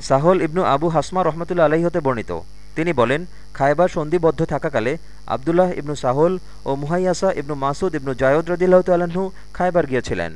সাহল ইবনু আবু হাসমা রহমতুল্লা আলাহি হতে বর্ণিত। তিনি বলেন, খায়বার সন্ধিবদ্ধ থাকাকালে আবদুল্লাহ ইবনু সাহল ও মুহাইয়াসা ইবনু মাসুদ ইবনু জায়দ রদিল্লাহ তাল্লাহ্ন খায়বার গিয়েছিলেন।